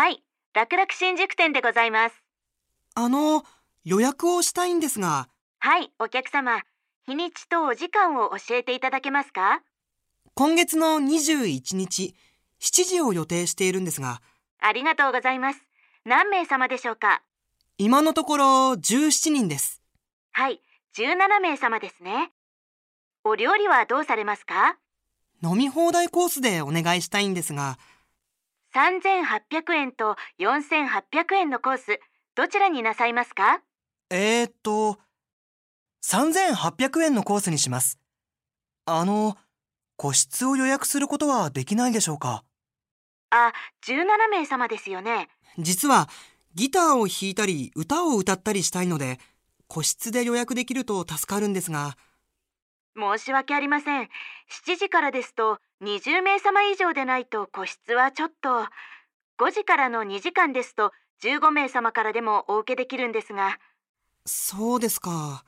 はい、楽々新宿店でございます。あの、予約をしたいんですが、はい、お客様。日にちとお時間を教えていただけますか？今月の21日、7時を予定しているんですが、ありがとうございます。何名様でしょうか？今のところ17人です。はい、17名様ですね。お料理はどうされますか？飲み放題コースでお願いしたいんですが、3800円と4800円のコース、どちらになさいますか？えーっと、3800円のコースにします。あの、個室を予約することはできないでしょうか？あ、17名様ですよね。実は、ギターを弾いたり歌を歌ったりしたいので、個室で予約できると助かるんですが、申し訳ありません。7時からですと20名様以上でないと個室はちょっと。5時からの2時間ですと15名様からでもお受けできるんですが、そうですか。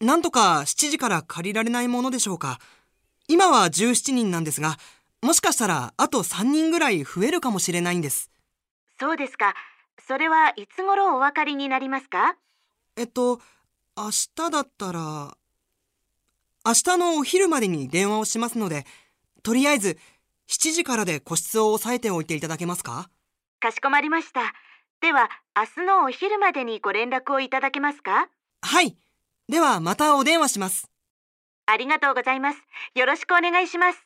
なんとか7時から借りられないものでしょうか。今は17人なんですが、もしかしたらあと3人ぐらい増えるかもしれないんです。そうですか。それはいつ頃お分かりになりますか？えっと、明日だったら、明日のお昼までに電話をしますので、とりあえず7時からで個室を押さえておいていただけますか？かしこまりました。では、明日のお昼までにご連絡をいただけますか？はい。ではまたお電話します。ありがとうございます。よろしくお願いします。